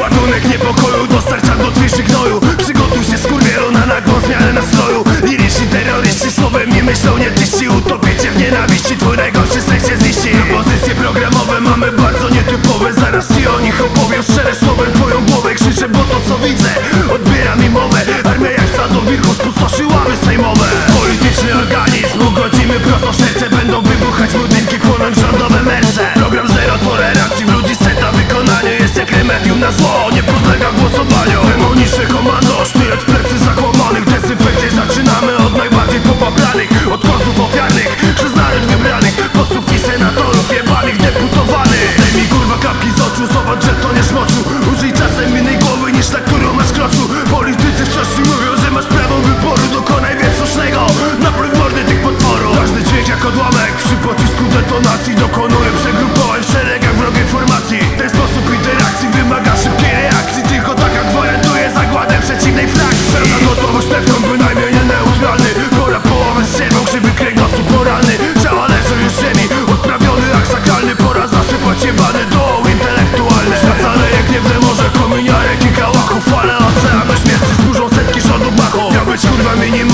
Ładunek niepokoju dostarczam do twiszy gnoju Jeśli twój She said. Dokonuję przegrupowań w szeregach wrogiej formacji. Ten sposób interakcji wymaga szybkiej reakcji. Tylko taka gwarantuje zagładę przeciwnej frakcji. Pełna gotowość teflon, bynajmniej nie neutralny Pora połowę z siebą, krzywy kręgosłup moralny. Ciała leżą już w ziemi, odprawiony akt sakralny. Pora zasypać jebany doł intelektualny Świat zaleje gniewne morze kominiarek i kałachów Fale oceanu śmierci zburzą setki rządów bachu Miał być kurwa minimalizm,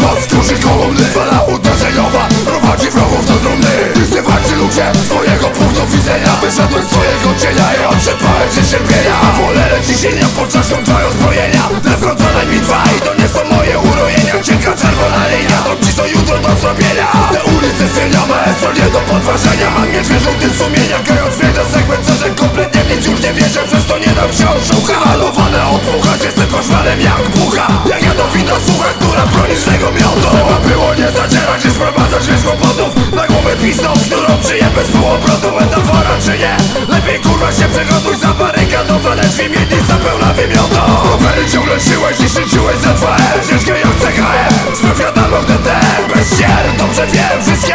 głos Duży kolumny, fala uderzeniowa Prowadzi wrogów do trumny Wzywajcie ludzie swojego punktu widzenia Wyszedłem swojego cienia i otrzepałem się cierpienia. Wolę leci silnia podczas trwają zbrojenia Zawrócona bitwa i to nie są moje urojenia. Cienka czerwona linia, to ci są jutro do zrobienia. Te ulice syniame są nie do podważenia. Mam mieć wyrzuty sumienia, grając w jedną sekwencję Kompletnie nic już nie wierzę, przez to nie dam się oszuchać Malowane odpuchać, jestem koszmarem jak bucha Jak jadowita sucha, która broni swego Z którą przyję bez półobrotu Metafora czy nie? Lepiej kurwa się przygotuj za barykadowane drzwi Miednica pełna wymiotą. Rowery ciągle szyłeś i szyciłeś za 2R Ciężkie jak CHR, sprawiadano w DTR Bez sier, dobrze wiem, wszystkie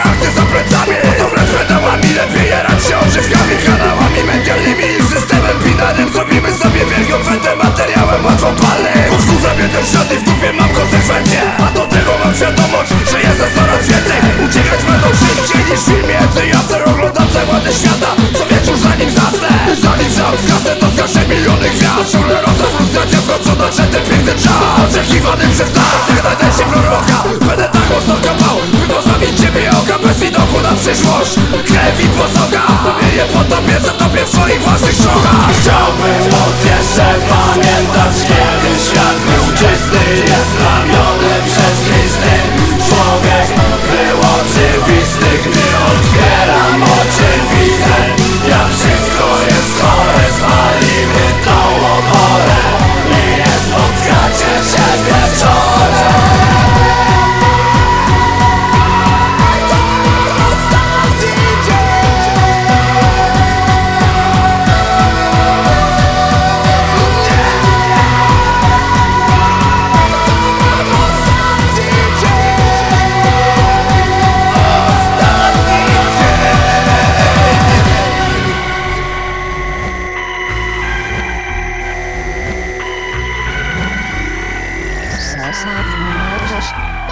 gwiazd Ciągle rosa frustracja wkroczona przed ten piękny czas Oczekiwany przez nas, jak znajdę się proroka Będę tak mocno kopał, by pozbawić ciebie oka Bez widoku na przyszłość, krew i posoka Nie potopię, zatopię w swoich własnych szokach. Chciałbym móc jeszcze pamiętać Kiedy świat był czysty Niesprawiony Side